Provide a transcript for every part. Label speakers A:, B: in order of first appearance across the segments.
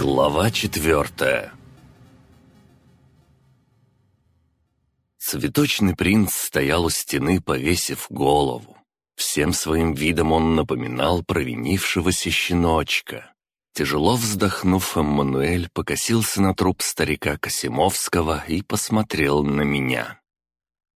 A: Глава четвертая Цветочный принц стоял у стены, повесив голову. Всем своим видом он напоминал провинившегося щеночка. Тяжело вздохнув, Эммануэль покосился на труп старика Косимовского и посмотрел на меня.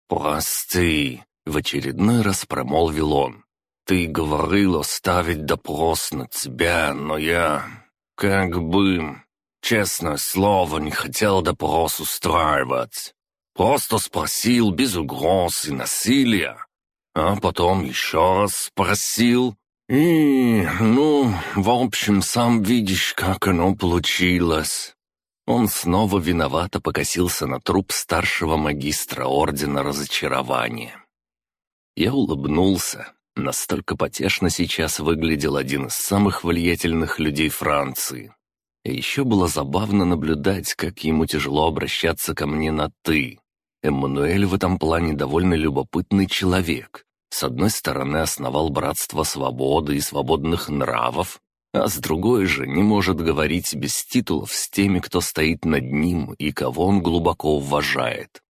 A: «Прости», — в очередной раз промолвил он. «Ты говорил оставить допрос на тебя, но я... как бы... честное слово, не хотел допрос устраивать. Просто спросил без угроз и насилия. А потом еще раз спросил. И, ну, в общем, сам видишь, как оно получилось. Он снова виновато покосился на труп старшего магистра Ордена Разочарования. Я улыбнулся. Настолько потешно сейчас выглядел один из самых влиятельных людей Франции. И еще было забавно наблюдать, как ему тяжело обращаться ко мне на «ты». Эммануэль в этом плане довольно любопытный человек. С одной стороны, основал Братство Свободы и Свободных Нравов, а с другой же не может говорить без титулов с теми, кто стоит над ним и кого он глубоко уважает.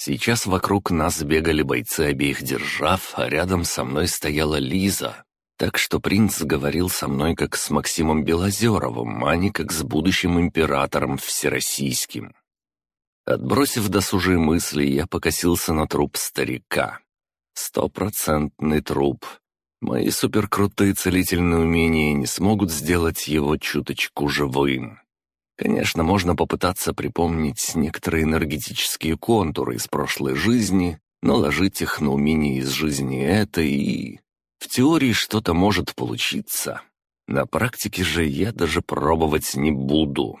A: Сейчас вокруг нас бегали бойцы обеих держав, а рядом со мной стояла Лиза, так что принц говорил со мной как с Максимом Белозеровым, а не как с будущим императором всероссийским. Отбросив досужие мысли, я покосился на труп старика. Стопроцентный труп. Мои суперкрутые целительные умения не смогут сделать его чуточку живым. Конечно, можно попытаться припомнить некоторые энергетические контуры из прошлой жизни, наложить их на умения из жизни этой и... В теории что-то может получиться. На практике же я даже пробовать не буду.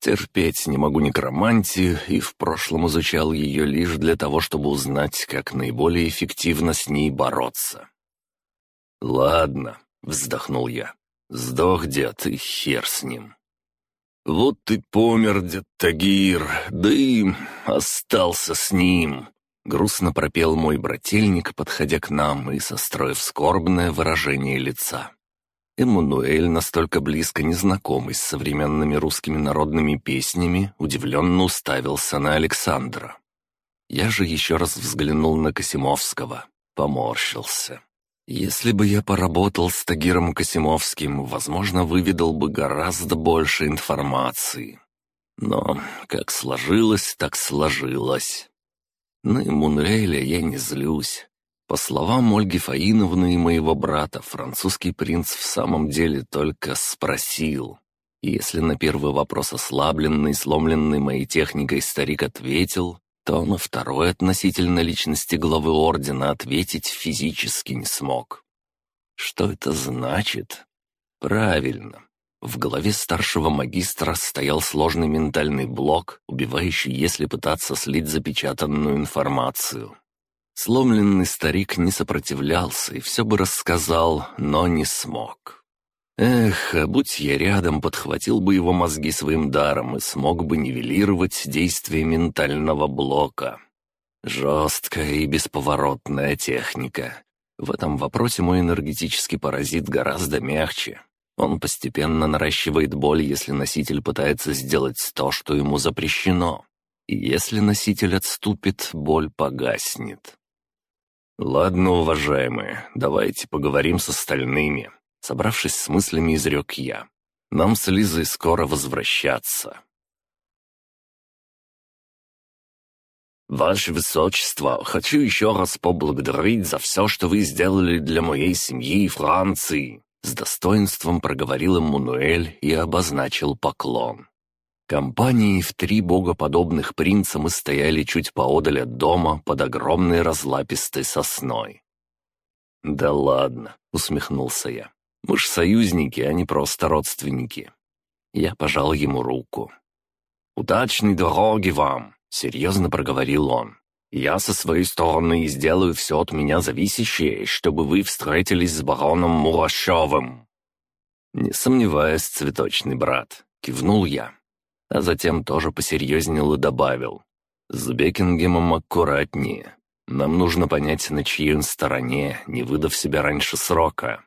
A: Терпеть не могу некромантию и в прошлом изучал ее лишь для того, чтобы узнать, как наиболее эффективно с ней бороться. «Ладно», — вздохнул я, — «сдох дед и хер с ним». «Вот ты помер, дед Тагир, да и остался с ним», — грустно пропел мой брательник, подходя к нам и состроив скорбное выражение лица. Эммануэль, настолько близко незнакомый с современными русскими народными песнями, удивленно уставился на Александра. Я же еще раз взглянул на Косимовского, поморщился. Если бы я поработал с Тагиром Косимовским, возможно, выведал бы гораздо больше информации. Но как сложилось, так сложилось. На Эммануэля я не злюсь. По словам Ольги Фаиновны и моего брата, французский принц в самом деле только спросил. Если на первый вопрос ослабленный, сломленный моей техникой старик ответил, то на второй относительно личности главы ордена ответить физически не смог. Что это значит? Правильно. В голове старшего магистра стоял сложный ментальный блок, убивающий, если пытаться слить запечатанную информацию. Сломленный старик не сопротивлялся и все бы рассказал, но не смог. Эх, а будь я рядом, подхватил бы его мозги своим даром и смог бы нивелировать действие ментального блока. Жесткая и бесповоротная техника. В этом вопросе мой энергетический паразит гораздо мягче. Он постепенно наращивает боль, если носитель пытается сделать то, что ему запрещено. И если носитель отступит, боль погаснет. «Ладно, уважаемые, давайте поговорим с остальными», — собравшись с мыслями, изрек я. «Нам с Лизой скоро возвращаться». «Ваше Высочество, хочу еще раз поблагодарить за все, что вы сделали для моей семьи и Франции», — с достоинством проговорил Эммануэль и обозначил поклон. Компанией в три богоподобных принца мы стояли чуть поодаль от дома под огромной разлапистой сосной. «Да ладно», — усмехнулся я. «Мы ж союзники, а не просто родственники». Я пожал ему руку. «Удачной дороги вам!» — серьезно проговорил он. «Я со своей стороны сделаю все от меня зависящее, чтобы вы встретились с бароном Мурашовым». «Не сомневаюсь, цветочный брат», — кивнул я а затем тоже посерьезнел и добавил. «С Бекингемом аккуратнее. Нам нужно понять, на чьей он стороне, не выдав себя раньше срока».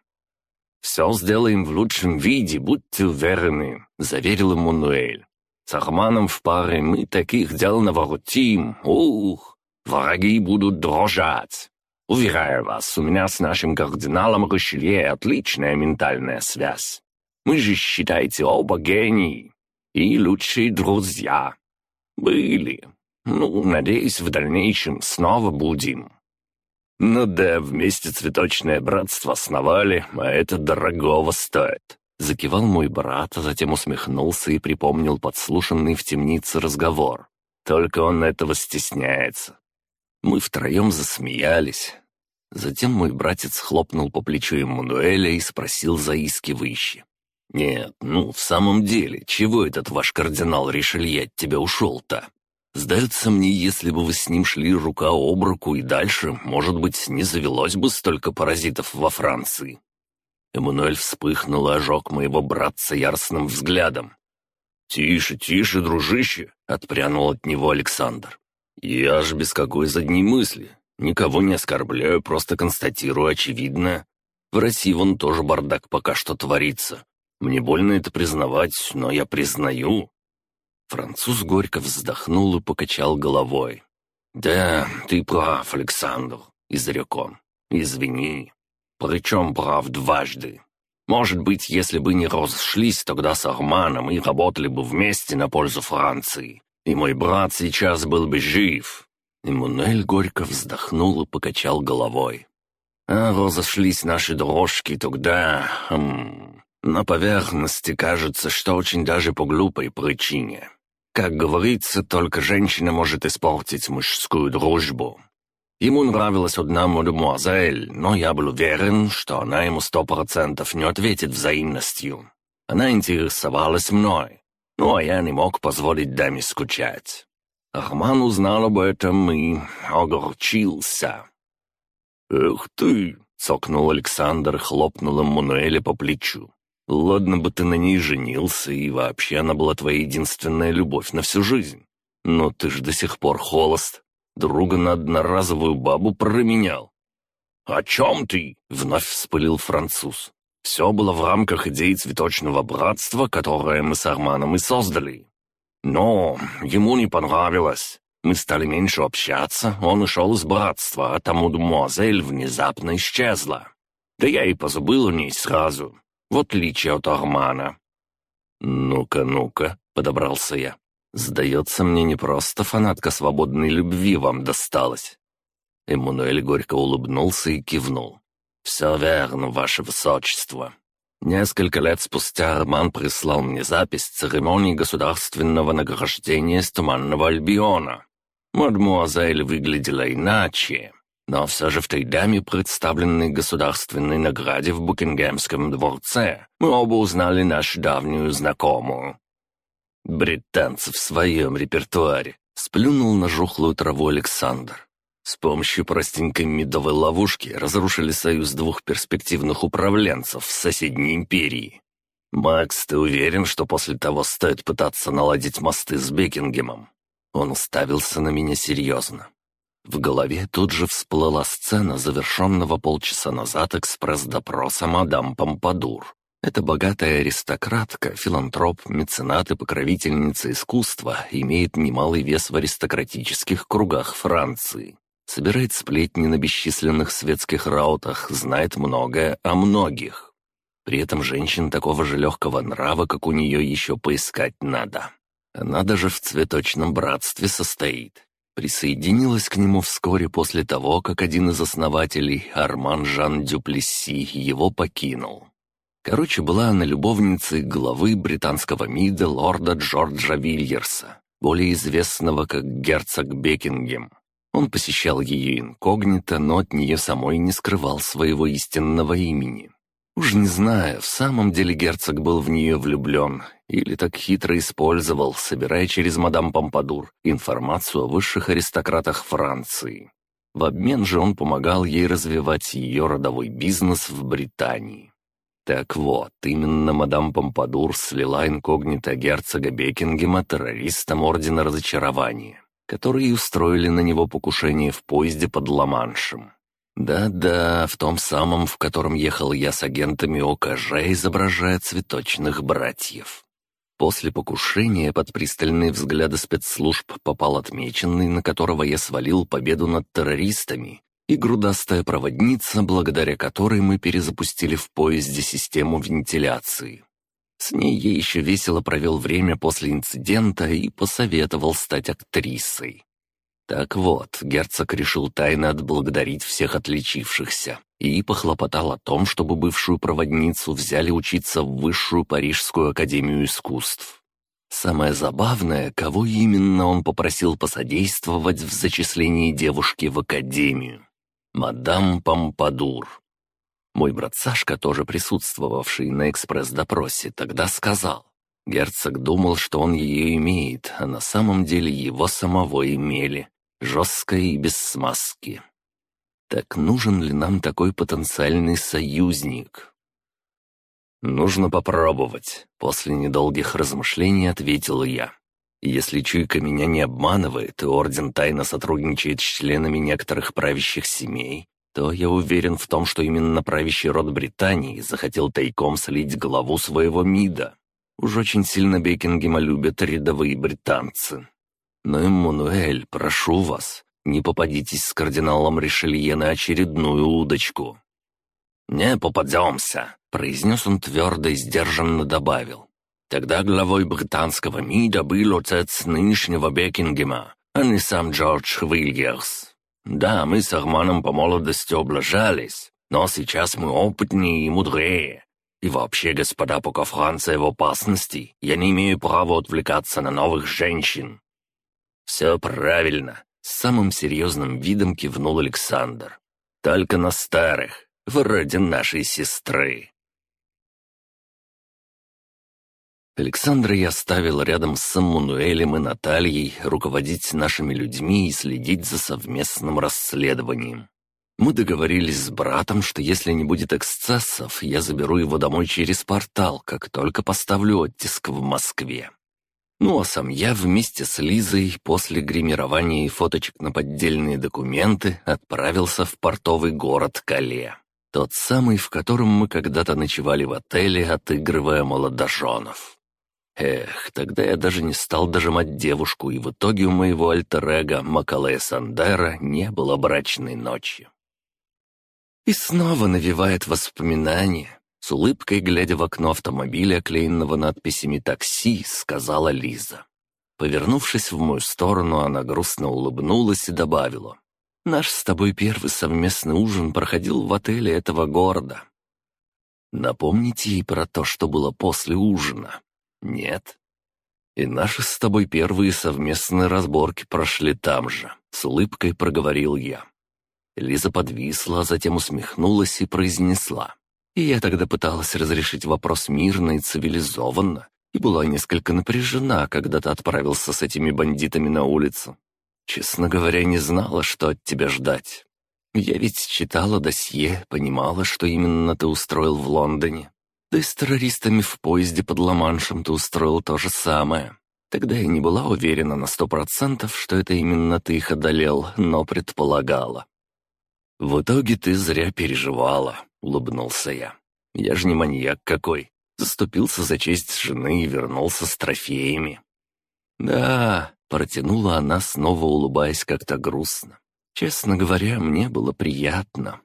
A: «Все сделаем в лучшем виде, будьте уверены», — заверил Эммануэль. «С Арманом в паре мы таких дел наворотим. Ух, враги будут дрожать. Уверяю вас, у меня с нашим кардиналом Ришелье отличная ментальная связь. Мы же, считайте, оба гении и лучшие друзья. Были. Ну, надеюсь, в дальнейшем снова будем. Ну да, вместе цветочное братство основали, а это дорогого стоит. Закивал мой брат, а затем усмехнулся и припомнил подслушанный в темнице разговор. Только он этого стесняется. Мы втроем засмеялись, Затем мой братец хлопнул по плечу Эммануэля и спросил заискивающе. «Нет, ну, в самом деле, чего этот ваш кардинал Ришелье от тебя ушел-то? Сдается мне, если бы вы с ним шли рука об руку и дальше, может быть, не завелось бы столько паразитов во Франции». Эммануэль вспыхнул и ожег моего братца яростным взглядом. «Тише, тише, дружище!» — отпрянул от него Александр. «Я ж без какой задней мысли. Никого не оскорбляю, просто констатирую очевидно. В России вон тоже бардак пока что творится. Мне больно это признавать, но я признаю». Француз горько вздохнул и покачал головой. «Да, ты прав, Александр», — изрек он. «Извини. Причем прав дважды. Может быть, если бы не разошлись тогда с Арманом и работали бы вместе на пользу Франции, и мой брат сейчас был бы жив, Эммануэль горько вздохнул и покачал головой. «А разошлись наши дорожки тогда... Хм, на поверхности кажется, что очень даже по глупой причине. Как говорится, только женщина может испортить мужскую дружбу. Ему нравилась одна мадемуазель, но я был уверен, что она ему сто процентов не ответит взаимностью. Она интересовалась мной, ну а я не мог позволить даме скучать. Арман узнал об этом и огорчился. «Эх ты!» — цокнул Александр, хлопнул Эммануэля по плечу. «Ладно бы ты на ней женился, и вообще она была твоя единственная любовь на всю жизнь. Но ты ж до сих пор холост. Друга на одноразовую бабу променял». «О чем ты?» — вновь вспылил француз. «Все было в рамках идеи цветочного братства, которое мы с Арманом и создали. Но ему не понравилось. Мы стали меньше общаться, он ушел из братства, а тому мадемуазель внезапно исчезла. Да я и позабыл о ней сразу, в отличие от Армана. «Ну-ка, ну-ка», — подобрался я. «Сдается мне, не просто фанатка свободной любви вам досталась». Эммануэль горько улыбнулся и кивнул. «Все верно, ваше высочество. Несколько лет спустя Арман прислал мне запись церемонии государственного награждения с Туманного Альбиона. Мадмуазель выглядела иначе, но все же в той даме, представленной государственной награде в Букингемском дворце, мы оба узнали нашу давнюю знакомую. Британцы в своем репертуаре, сплюнул на жухлую траву Александр. С помощью простенькой медовой ловушки разрушили союз двух перспективных управленцев в соседней империи. «Макс, ты уверен, что после того стоит пытаться наладить мосты с Бекингемом?» Он уставился на меня серьезно. В голове тут же всплыла сцена завершенного полчаса назад экспресс-допроса мадам Помпадур. Эта богатая аристократка, филантроп, меценат и покровительница искусства имеет немалый вес в аристократических кругах Франции собирает сплетни на бесчисленных светских раутах, знает многое о многих. При этом женщин такого же легкого нрава, как у нее, еще поискать надо. Она даже в цветочном братстве состоит. Присоединилась к нему вскоре после того, как один из основателей, Арман Жан Дюплесси, его покинул. Короче, была она любовницей главы британского МИДа лорда Джорджа Вильерса, более известного как герцог Бекингем. Он посещал ее инкогнито, но от нее самой не скрывал своего истинного имени. Уж не знаю, в самом деле герцог был в нее влюблен или так хитро использовал, собирая через мадам Помпадур информацию о высших аристократах Франции. В обмен же он помогал ей развивать ее родовой бизнес в Британии. Так вот, именно мадам Помпадур слила инкогнито герцога Бекингема террористам Ордена Разочарования которые устроили на него покушение в поезде под Ла-Маншем. Да-да, в том самом, в котором ехал я с агентами ОКЖ, изображая цветочных братьев. После покушения под пристальные взгляды спецслужб попал отмеченный, на которого я свалил победу над террористами, и грудастая проводница, благодаря которой мы перезапустили в поезде систему вентиляции. С ней я еще весело провел время после инцидента и посоветовал стать актрисой. Так вот, герцог решил тайно отблагодарить всех отличившихся и похлопотал о том, чтобы бывшую проводницу взяли учиться в Высшую Парижскую Академию Искусств. Самое забавное, кого именно он попросил посодействовать в зачислении девушки в Академию. Мадам Помпадур. Мой брат Сашка, тоже присутствовавший на экспресс-допросе, тогда сказал. Герцог думал, что он ее имеет, а на самом деле его самого имели. Жестко и без смазки. Так нужен ли нам такой потенциальный союзник? «Нужно попробовать», — после недолгих размышлений ответил я. «Если чуйка меня не обманывает, и Орден тайно сотрудничает с членами некоторых правящих семей, то я уверен в том, что именно правящий род Британии захотел тайком слить главу своего МИДа. Уж очень сильно Бекингема любят рядовые британцы. Но, Эммануэль, прошу вас, не попадитесь с кардиналом Ришелье на очередную удочку». «Не попадемся», — произнес он твердо и сдержанно добавил. «Тогда главой британского МИДа был отец нынешнего Бекингема, а не сам Джордж Вильгерс. Да, мы с Арманом по молодости облажались, но сейчас мы опытнее и мудрее. И вообще, господа, пока Франция в опасности, я не имею права отвлекаться на новых женщин». «Все правильно», — с самым серьезным видом кивнул Александр. «Только на старых, вроде нашей сестры». Александра я оставил рядом с Саммунуэлем и Натальей руководить нашими людьми и следить за совместным расследованием. Мы договорились с братом, что если не будет эксцессов, я заберу его домой через портал, как только поставлю оттиск в Москве. Ну а сам я вместе с Лизой после гримирования и фоточек на поддельные документы отправился в портовый город Кале. Тот самый, в котором мы когда-то ночевали в отеле, отыгрывая молодоженов. Эх, тогда я даже не стал дожимать девушку, и в итоге у моего альтер-эго Макалея Сандера не было брачной ночи. И снова навевает воспоминания. С улыбкой, глядя в окно автомобиля, оклеенного надписями «такси», сказала Лиза. Повернувшись в мою сторону, она грустно улыбнулась и добавила. «Наш с тобой первый совместный ужин проходил в отеле этого города. Напомните ей про то, что было после ужина. «Нет». «И наши с тобой первые совместные разборки прошли там же», — с улыбкой проговорил я. Лиза подвисла, затем усмехнулась и произнесла. И я тогда пыталась разрешить вопрос мирно и цивилизованно, и была несколько напряжена, когда ты отправился с этими бандитами на улицу. Честно говоря, не знала, что от тебя ждать. Я ведь читала досье, понимала, что именно ты устроил в Лондоне. Да и с террористами в поезде под Ла-Маншем ты устроил то же самое. Тогда я не была уверена на сто процентов, что это именно ты их одолел, но предполагала. «В итоге ты зря переживала», — улыбнулся я. «Я же не маньяк какой. Заступился за честь жены и вернулся с трофеями». «Да», — протянула она, снова улыбаясь как-то грустно. «Честно говоря, мне было приятно.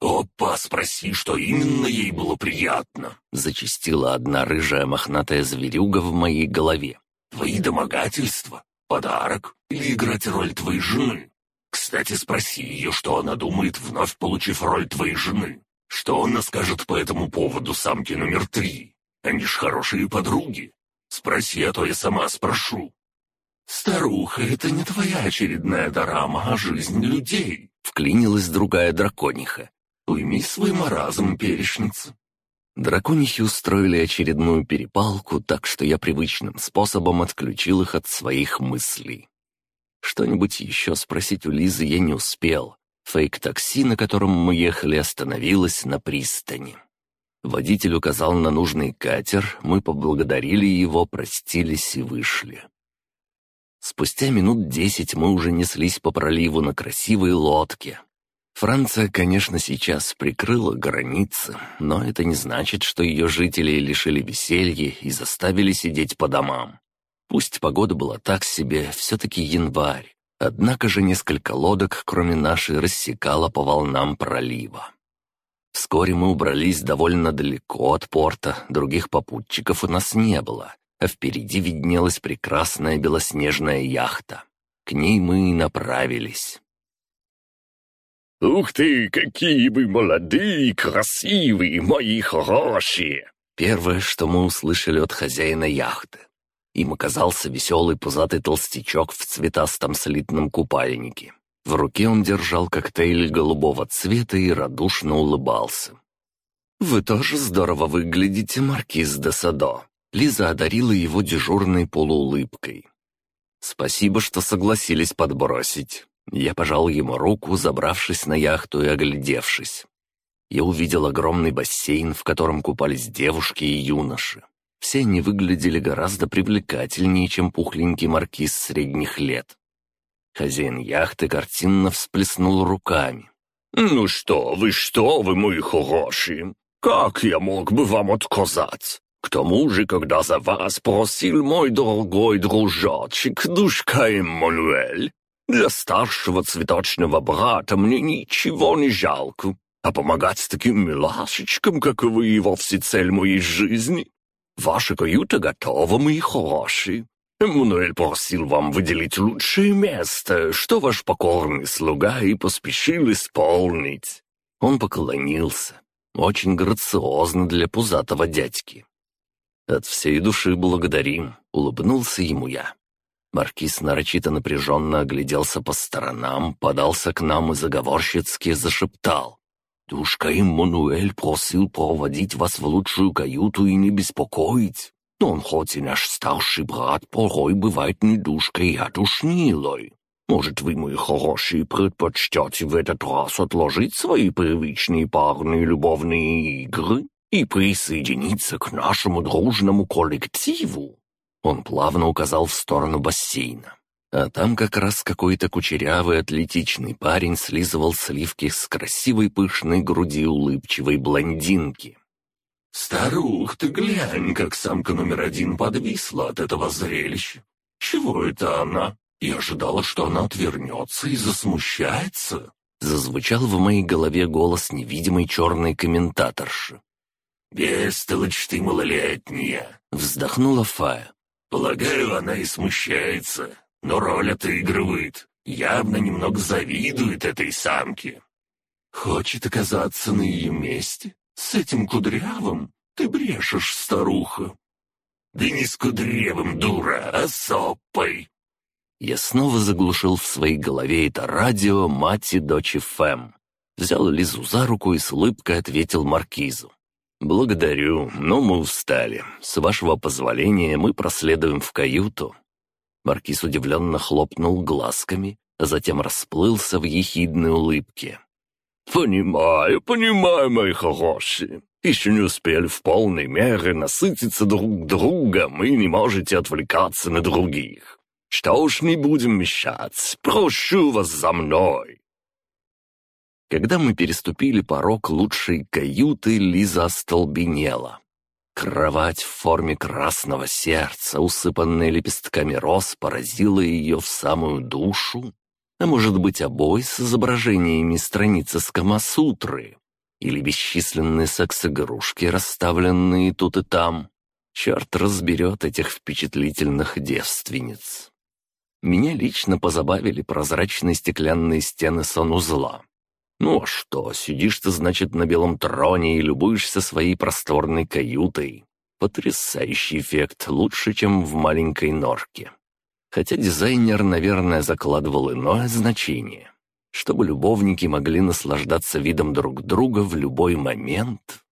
B: «Опа, спроси, что именно ей было приятно!»
A: Зачистила одна рыжая мохнатая зверюга в моей голове.
B: «Твои домогательства? Подарок? Или играть роль твоей жены? Кстати, спроси ее, что она думает, вновь получив роль твоей жены. Что она скажет по этому поводу самки номер три? Они ж хорошие подруги. Спроси, а то я сама спрошу». «Старуха, это не твоя очередная дорама, а жизнь людей», —
A: вклинилась другая дракониха.
B: Уйми свой маразм, перешница».
A: Драконихи устроили очередную перепалку, так что я привычным способом отключил их от своих мыслей. Что-нибудь еще спросить у Лизы я не успел. Фейк-такси, на котором мы ехали, остановилось на пристани. Водитель указал на нужный катер, мы поблагодарили его, простились и вышли. Спустя минут десять мы уже неслись по проливу на красивой лодке, Франция, конечно, сейчас прикрыла границы, но это не значит, что ее жители лишили веселья и заставили сидеть по домам. Пусть погода была так себе, все-таки январь. Однако же несколько лодок, кроме нашей, рассекало по волнам пролива. Вскоре мы убрались довольно далеко от порта, других попутчиков у нас не было, а впереди виднелась прекрасная белоснежная яхта. К ней мы и направились.
B: «Ух ты, какие вы молодые, красивые, мои хорошие!»
A: Первое, что мы услышали от хозяина яхты. Им оказался веселый пузатый толстячок в цветастом слитном купальнике. В руке он держал коктейль голубого цвета и радушно улыбался. «Вы тоже здорово выглядите, маркиз де Садо». Лиза одарила его дежурной полуулыбкой. «Спасибо, что согласились подбросить». Я пожал ему руку, забравшись на яхту и оглядевшись. Я увидел огромный бассейн, в котором купались девушки и юноши. Все они выглядели гораздо привлекательнее, чем пухленький маркиз средних лет. Хозяин яхты картинно всплеснул руками.
B: «Ну что вы, что вы, мои хорошие! Как я мог бы вам отказать? К тому же, когда за вас просил мой дорогой дружочек, душка Эммануэль, для старшего цветочного брата мне ничего не жалко, а помогать таким милашечкам, как вы, и вовсе цель моей жизни. Ваша каюта готова, мои хорошие. Эммануэль просил вам выделить лучшее место, что ваш покорный слуга и поспешил исполнить».
A: Он поклонился, очень грациозно для пузатого дядьки. «От всей души благодарим», — улыбнулся ему я. Маркиз нарочито напряженно огляделся по сторонам, подался к нам и заговорщицки зашептал. «Душка Иммануэль просил проводить вас в лучшую каюту и не беспокоить. Но он хоть и наш старший брат, порой бывает не душкой, а душнилой. Может, вы, мои хорошие, предпочтете в этот раз отложить свои привычные парные любовные игры и присоединиться к нашему дружному коллективу?» Он плавно указал в сторону бассейна. А там как раз какой-то кучерявый атлетичный парень слизывал сливки с красивой пышной груди улыбчивой блондинки.
B: «Старух, ты глянь, как самка номер один подвисла от этого зрелища. Чего это она? Я ожидала, что она отвернется и засмущается».
A: Зазвучал в моей голове голос невидимой черной комментаторши.
B: «Бестолочь ты малолетняя!»
A: — вздохнула Фая.
B: «Полагаю, она и смущается но роль отыгрывает. Явно немного завидует этой самке. Хочет оказаться на ее месте? С этим кудрявым? Ты брешешь, старуха. Да не с кудрявым, дура, а с опой.
A: Я снова заглушил в своей голове это радио мать и дочь Фэм. Взял Лизу за руку и с улыбкой ответил Маркизу. «Благодарю, но мы устали. С вашего позволения мы проследуем в каюту. Маркиз удивленно хлопнул глазками, а затем расплылся в ехидной улыбке.
B: «Понимаю, понимаю, мои хорошие. Еще не успели в полной мере насытиться друг другом и не можете отвлекаться на других. Что уж не будем мешать, прошу вас за мной».
A: Когда мы переступили порог лучшей каюты, Лиза остолбенела. Кровать в форме красного сердца, усыпанная лепестками роз, поразила ее в самую душу. А может быть, обои с изображениями страницы с Камасутры? Или бесчисленные секс-игрушки, расставленные тут и там? Черт разберет этих впечатлительных девственниц. Меня лично позабавили прозрачные стеклянные стены санузла. Ну а что, сидишь ты, значит, на белом троне и любуешься своей просторной каютой. Потрясающий эффект, лучше, чем в маленькой норке. Хотя дизайнер, наверное, закладывал иное значение. Чтобы любовники могли наслаждаться видом друг друга в любой момент.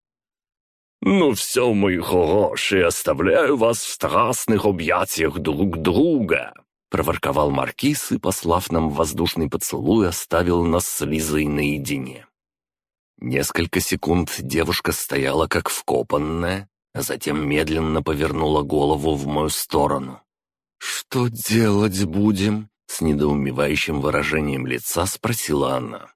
B: «Ну все, мои хорошие, оставляю вас в страстных объятиях друг друга», проворковал маркиз и, послав нам воздушный поцелуй, оставил нас с Лизой наедине. Несколько секунд девушка стояла как вкопанная, а затем медленно повернула голову в мою сторону. «Что делать будем?» — с недоумевающим выражением лица спросила она.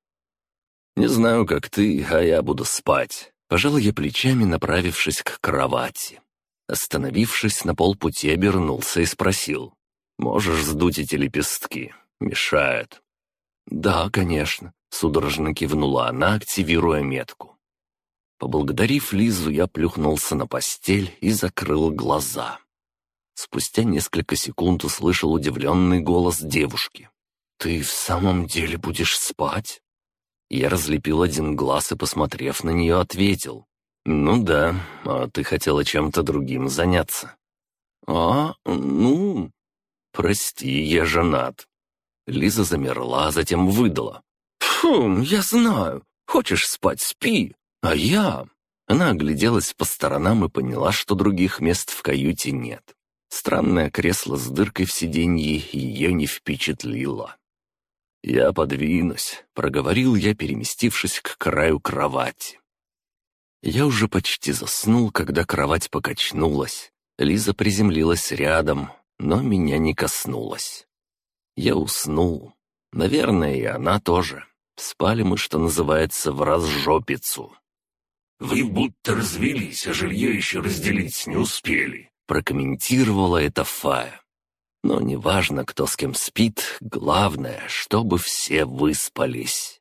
A: «Не знаю, как ты, а я буду спать». Пожал я плечами, направившись к кровати. Остановившись на полпути, обернулся и спросил. «Можешь сдуть эти лепестки? Мешают». «Да, конечно», — судорожно кивнула она, активируя метку. Поблагодарив Лизу, я плюхнулся на постель и закрыл глаза. Спустя несколько секунд услышал удивленный голос девушки. «Ты в самом деле будешь спать?» Я разлепил один глаз и, посмотрев на нее, ответил. «Ну да, а ты хотела чем-то другим заняться». «А, ну...» «Прости, я женат». Лиза замерла, затем выдала. «Фу, я знаю. Хочешь спать — спи. А я...» Она огляделась по сторонам и поняла, что других мест в каюте нет. Странное кресло с дыркой в сиденье ее не впечатлило. «Я подвинусь», — проговорил я, переместившись к краю кровати. Я уже почти заснул, когда кровать покачнулась. Лиза приземлилась рядом, но меня не коснулась. Я уснул. Наверное, и она тоже. Спали мы, что называется, в разжопицу.
B: «Вы будто развелись, а жилье еще разделить не успели», —
A: прокомментировала это Фая. Но неважно, кто с кем спит, главное, чтобы все выспались.